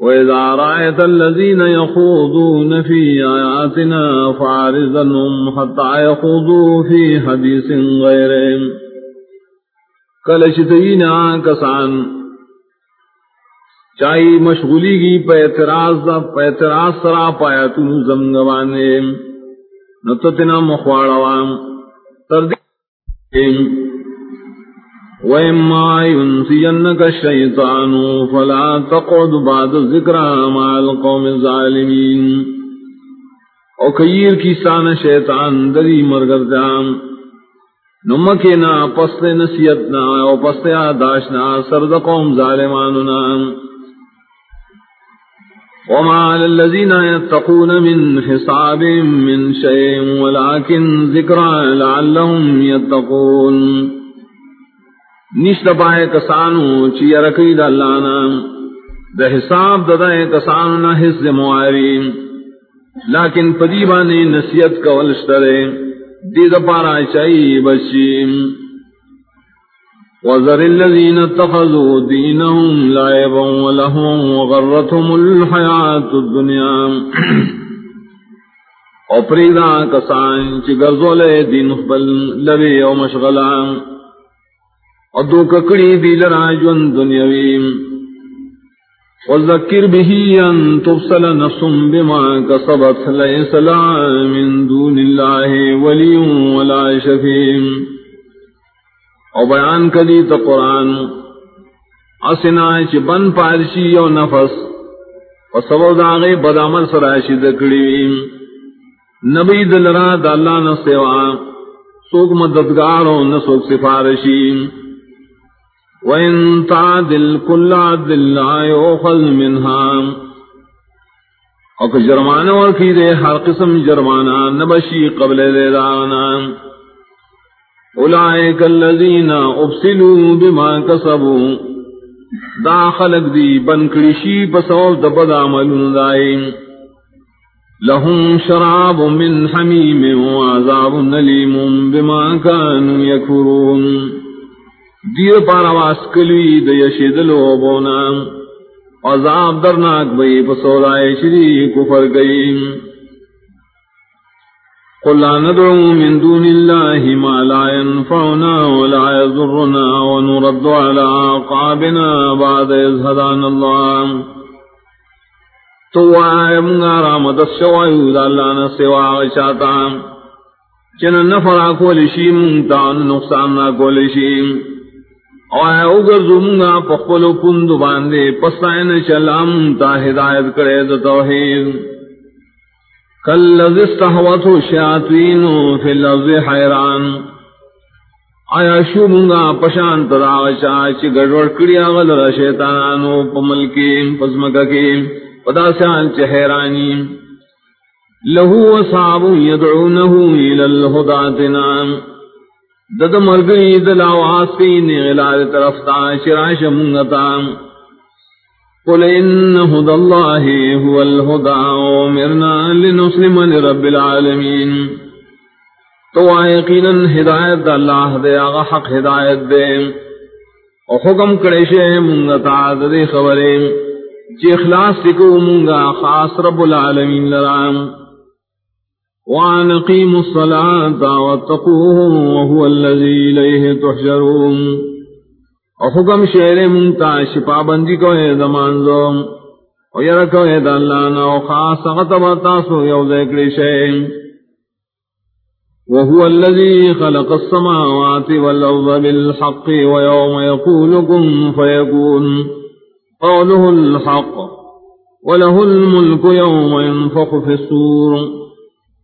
وإذا رأيت الذين يخوضون في آياتنا فعارضنهم حتى يخوضوا في حديث غيرهم. کلشتین کسان چاہی مشغولی کی پیتراز پیتراز سرا پایا تم زمگوانے نتنا مخواڑوام تردیم وَإِمَّا يُنْسِيَنَّكَ الشَّيْطَانُ فَلَا تَقْعُدْ بَعْدَ الذِّكْرَى مَعَ الْقَوْمِ الظَّالِمِينَ۔ او کیر کی سان شیطان دری مرگر جام نمکینا پست نصیتنا او پست آداشنا سرد قوم ظالماننا وما على الذين يتقون من حساب من شيء ولكن ذكرى لعلهم يتقون۔ نشت پائے کسانو چی رکی دا اللہ نام دا حساب دا دائے کسانو نا حس معاری لیکن پدیبانی نصیت کا ولشترے دی دا پارا چاہی بچیم وذر الذين اتخذوا دينهم لعبا ولهوا وغرتهم الحياة الدنيا۔ او پریدا کسان چی گرزولے دین خبل لبی او مشغلان ادو ککڑی دی لرا جن وذکر به ان تفصل نفس بما کسبت لیس لا من دون اللہ ولی ولا شفیم او بیان کلی تا قرآن۔ اسنا چی بن پارشی او نفس۔ و داغی بدامل سراشی دکڑی نبی دلرا دا اللہ نسیوا سوک مددگارو نسوک سفارشیم وَإِن تَعْدِلْ كُلَّ عَدْلٍ لَا يُؤْخَذْ مِنْهَا. او کہ جرمانہ اور کی دے ہر قسم جرمانہ نبشی قبل دے دانا اولئک الذین ابسلوا بما کسبوا. دا خلق دی بنکڑشی پسوب دبد عملون دائم لهم شراب من حمیم وعذاب نلیم بما كانوا يكفرون دیر پارا واسکلوی دیشی دلو بونا. عذاب درناک بئی پسولائے شری کفر گئی. قل لا ندعو من دون الله ما لا ينفعنا ولا يضرنا ونرد على عقابنا بعد إذ هدانا الله تو آئے منگارا مدد شوائیو دا اللہ نسوا غشاتا. چنن نفرا کولشی منگتان نقصان نا کولشی اوائے زمگا پخپلو کندو باندے پسائن چلام تا ہدایت کرے توحید. کل استحوتو شیاطین فی اللفظ حیران. آیا شو منگا پشان تراغشا چی گڑوڑ کڑیا غلر شیطانانو پملکی پزمککی پدا سیان چی حیرانی لہو اصحاب یدعونہو الالہداتنام دد مرگئی دل آواز کی نغلال طرف تا شراش منگتا قل ان هدى الله هو الهدى ومرنا لنسلم لرب العالمين تو یقینا ہدایت اللہ دے، آغا حق ہدایت دے۔ اور حکم کرے شے منگتا دے خبریں۔ جی اخلاص سکو منگا، خاص رب العالمین لرام۔ وان قيموا الصلاة واتقوه وهو الذي إليه تحشرون۔ وحكم شعر منتا شفا بندی کو ہے دمانزو ويرکو ہے دلانا وخاص غطب تاسو یو ذکر شئ وهو الذي خلق السماوات والأرض بالحق ويوم يقول كن فيكون۔ قوله الحق وله الملك يوم ينفخ في السور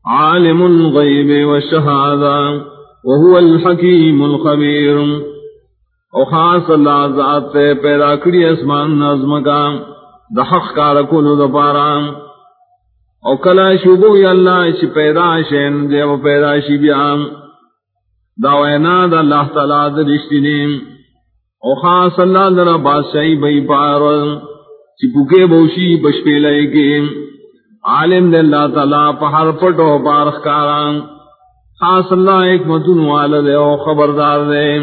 عالم الغيب والشهادة وهو الحكيم الخبير او خاص اللہ ذات تے پیدا کری اسمان نظم کا، دا دحق کار کلو دپارا او کلا شبو یا اللہ چی پیدا شین دے و پیدا شی بیام داوینا دا اللہ تعالی دا رشتینیم او خاص اللہ در بادشاہی بئی پار۔ چی پکے بوشی بشپی لیے کے۔ عالم دے اللہ تعالیٰ پہر پٹو پارخ کاران. خاص اللہ ایک متن والد او خبردار دے.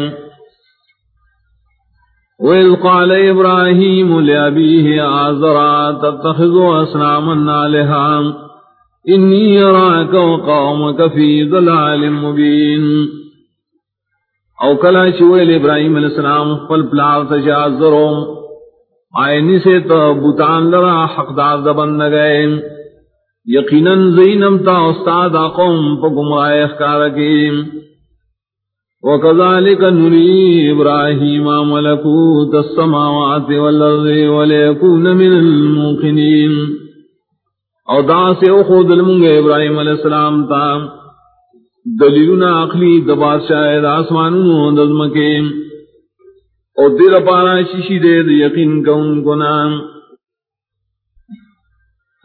وَإِذْ قَالَ إِبْرَاهِيمُ لِأَبِيهِ آزَرَا تَتَّخِذُ أَصْنَامًا آلِهَةً إِنِّي أَرَاكَ وَقَوْمَكَ فِي ضَلَالٍ مُبِينٍ. او کلا چویل ابراہیم علیہ السلام خپل پلار تجازرو آئینی سے تو بوتان لرا، حقدار دبن نگئے یقیناً زینم تا استاد قوم پا گمراہ اخکار کیم وكذلك نري إبراهيم ملكوت السماوات والأرض وليكون من الموقنين او دا سے او خود المنگ ابراہیم علیہ السلام تا دلیلنا عقلی دباد شاید آسمانوں دزم او دل پارا شیشی دے دی یقین کون کو نام.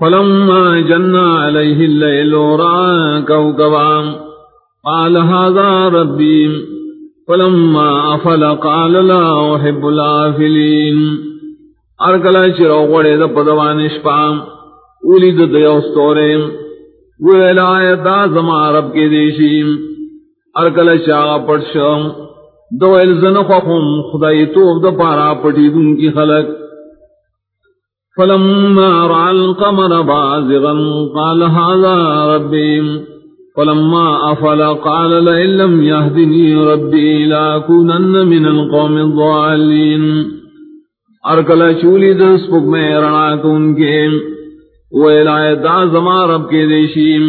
فلما جن علیہ اللیل ورا کوکبا، قال هذا ربي فلما افل قال لا احب الافلين ارکلا چرو غڑے د پدوان شپام اولی د دیو ستورے۔ ویلا دا زما رب کے دیشیم ارکلا چاغا پڑشم دو الزن خدای تو د پارا پٹی دن کی خلق۔ فلما رعى القمر بازغا قال هذا ربي. فلما أفل قال لئن لم يهدني ربي لأكونن من القوم الضالين. ارکل چولی دس پک میں رنا کن کے ویلائے دا زما رب کے دیشیم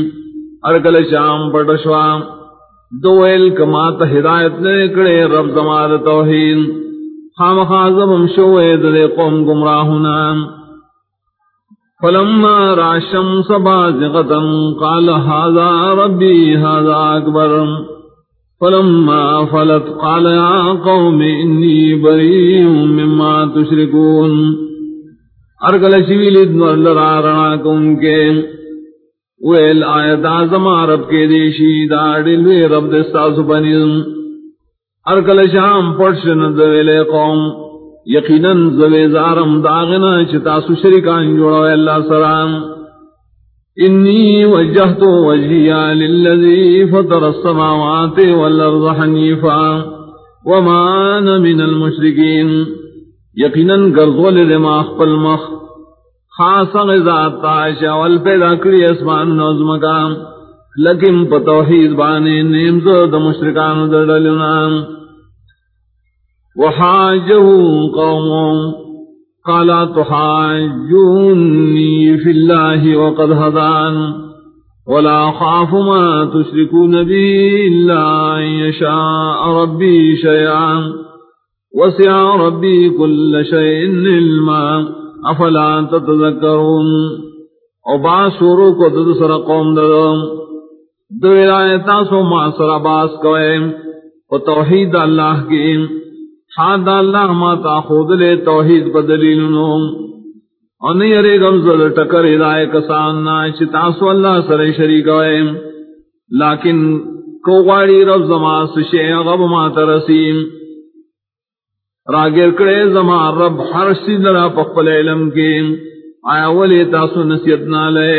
ارکل شام پٹشوام دو ویل کمات ہدایت نے کڑے رب زما دا توحید خام خازم شوئے دے قوم گمراہنام فلما را الشمس بازغة قال هذا ربي هذا أكبر. فلما فلت قال يا قوم إني بريء مما تشركون. ارگل شویل ادنور لرارنا کن کے ویل آیت آزم عرب کے دیشی داڑل وی رب دستا سبنیزم ارگل شام پرشن دویلے قوم. یقیناً زوی زارم داغنا چتا سشرکان جوڑا اللہ سرام انی وجہت وجہیا للذی فطر السماوات والارض حنیفا. وما انا من المشرکین. یقیناً گرزول دماغ پل مخ. خاصا غزات تاشا والپیدا کری اسمان نوزم کا لکن پتوحید بانے نیمزو دا مشرکان دردلنام وحاجه قوم قال تحاجوني في الله وقد هدان ولا خاف ما تشركون به إلا أن يشاء ربي شيئا وسع ربي كل شيء علما أفلا تتذكرون وبعض شروع کو دسر قوم ددم دو ولایتا سو معصر عباس کوئے و توحید اللہ کی حاد اللہ ما تا خود لے توحید بدلیل نوم اور ارے گمزل ٹکر ہدائے کسان نا چتاسو اللہ سر شریک ہوئے. لیکن کوغاڑی رب زما سشے غب ما ترسیم. راگر کڑے زما رب ہر سید را پخپل علم کے آیا ولی تاسو نصیت نہ لے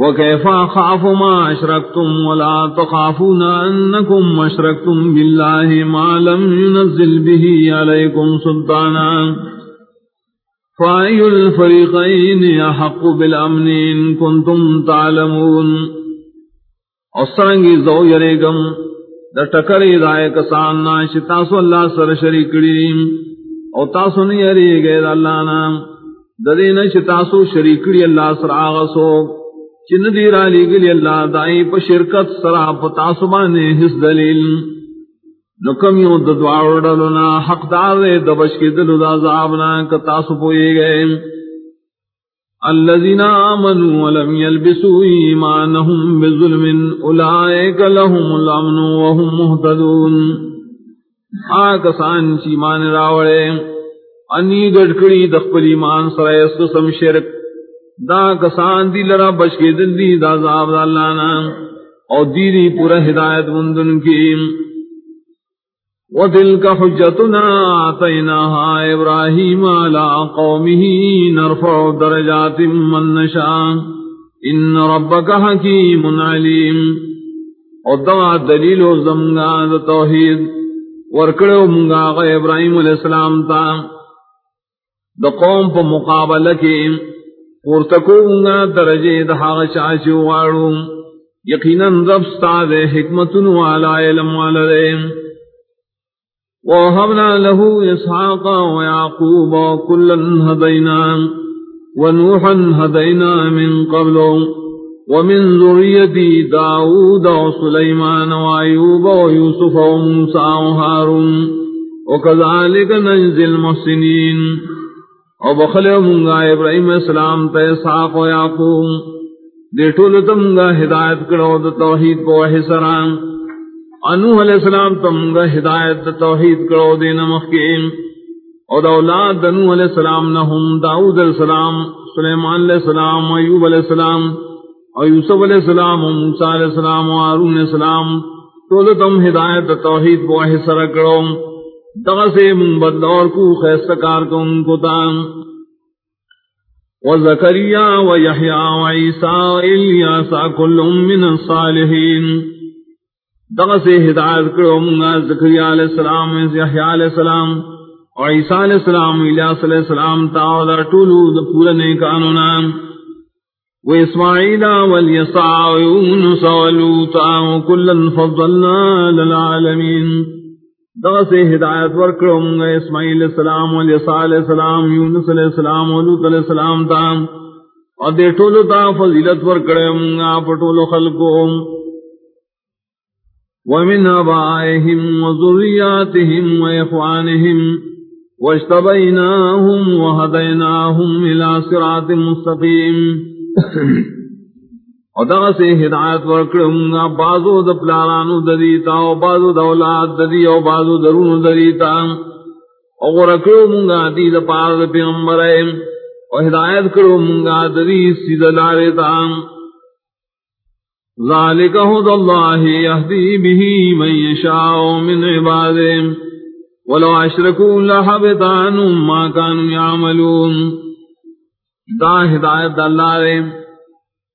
وكيف خاف ما أشركتم ولا تخافون أنكم أشركتم بالله ما لم ينزل به عليكم سلطانا فأي الفريقين يحق بالأمن إن كنتم تعلمون أصرنگی زو یریگم در ٹکر ادائے کسان ناش تاسو اللہ سر شریکڑیم او تاسو نہیں یریگے اللہ نام ددین تاسو شریکڑی اللہ سر آغسو چن دی را گلی اللہ دائی پا شرکت سرا پا تاسبانے حس دلیل. نکم یوں ددوار ڈلنا حق دار دے دبش کے دلو دا زعبنا کتاسو پوئے گئے. الذين آمنوا ولم يلبسوا إيمانهم بظلم أولئك لهم الأمن وهم مهتدون. آکسان چی مان راوڑے، انی گڑکڑی دخپل ایمان سرائے اس قسم شرک. دا کسان دی لرا بچ کے دل دی دا زاب دا اللہ نام اور دیدی پورا ہدایت مندن کی. وَتِلْكَ حُجَّتُنَا آتَيْنَاهَا إِبْرَاهِيمَ عَلَىٰ قَوْمِهِ نَرْفَعُ دَرَجَاتٍ مَّن نَّشَاءُ. إِنَّ رَبَّكَ حَكِيمٌ عَلِيمٌ. اور دا دلیل و زمگا دا توحید ورکڑے منگا غ ابراہیم علیہ السلام تا. د قوم په مقابله کې پورتکو منگا درجے دہاغ چاچو واڑو یقینا رب ستاد حکمت والا علم والا دے. ووهبنا له اسحاق ويعقوب كلا هدينا ونوحا هدينا من قبل ومن ذرية داود وسليمان وأيوب ويوسف وموسى وهارون وكذلك نجزي المحسنين او وبخل منغا إبراهيم السلام تيساق ويعقوب دے ٹول تمگا ہدایت کرو دا توحید کو حسران انوح علیہ السلام تمگا ہدایت دا توحید کرو دے نمخیم اور اولاد دنو علیہ السلام نہم داود علیہ السلام، سلیمان علیہ السلام، ایوب علیہ السلام اور یوسف علیہ السلام و موسیٰ علیہ السلام و عارون علیہ السلام تو تم ہدایت توحید کو حصر کرو۔ دغا سے من بدلور کو خیستکار کو ان کو تام و زکریہ و الیاسا کل من الصالحین. دغا سے ہدایت کرو منگا زکریہ علیہ السلام یحییٰ علیہ السلام اور عیسیٰ علیہ السلام، الیاس علیہ السلام تاولا طولو دپولنے کانونام وإسماعيل واليسع ويونس ولوطا وكلا فضلنا للعالمين دغس ہدایت ورکڑوں ورکرم اسماعیل السلام والیسع علیہ السلام، یونس علیہ السلام ولوط علیہ السلام تا۔ اور دے ٹولو تا فضیلت ورکرم پٹولو خلقم ومن آبائهم وذرياتهم وإخوانهم واجتبيناهم وهديناهم إلى صراط مستقيم اور سے ہدایت ورکڑوں گا بازو د پلارانو دریتا او بازو د اولاد دری او بازو درونو دریتا او ورکڑوں منگا دی د پار د پیغمبر او ہدایت کرو منگا دری سید لارتا ذالک حد اللہ یهدی به من یشاء من عباده. ولو اشرکوا لحبط عنهم ما كانوا يعملون دا ہدایت دا اللہ رے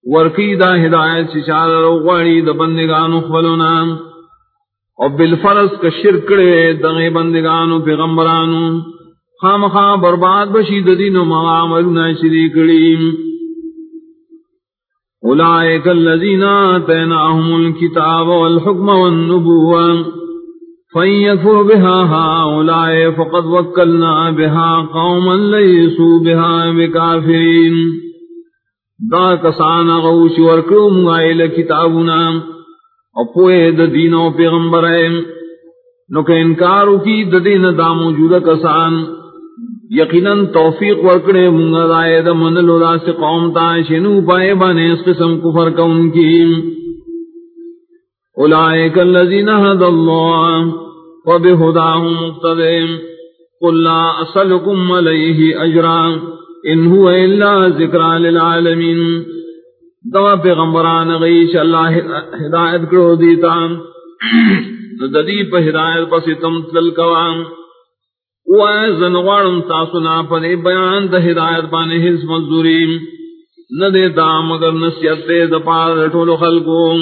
ورکی دا ہدایت چچار روغوڑی دا بندگانو خبلونا. اور بالفرس کا شرکڑے دغی بندگانو، پیغمبرانو. خام خام برباد بشی ددین و معاملنا شریکڑیم اولائک اللذین آتیناہم الكتاب والحکم والنبوہ. والنبوان فَيَكْفُرْ بِهَا هَا هَؤُلَاءِ فَقَدْ وَكَّلْنَا بِهَا قَوْمًا لَيْسُوا بِهَا بِكَافِرِينَ دا کسان غوش ورکرم غائل کتابنا اپوئے دا دین و پیغمبر نو کہ انکارو کی دا دین دا موجود کسان یقیناً توفیق ورکڑے منگا دائے دا منلو دا سے قوم تا شنو پائے بانے اس قسم کفر کا ان کی اولائک اللذین حد اللہ وبهداه مقتدم قل لا أسألكم عليه أجرا إن هو إلا ذكرى للعالمين دوا پیغمبران غیش اللہ ہدایت کرو دیتا. ندی پہ ہدایت پسی تم تلل کوام وائزن وارم تاسنا پدے بیان دا ہدایت بانے حز مزدوریم ندے دا مگر نسیت دے دا پار ٹولو خلقوں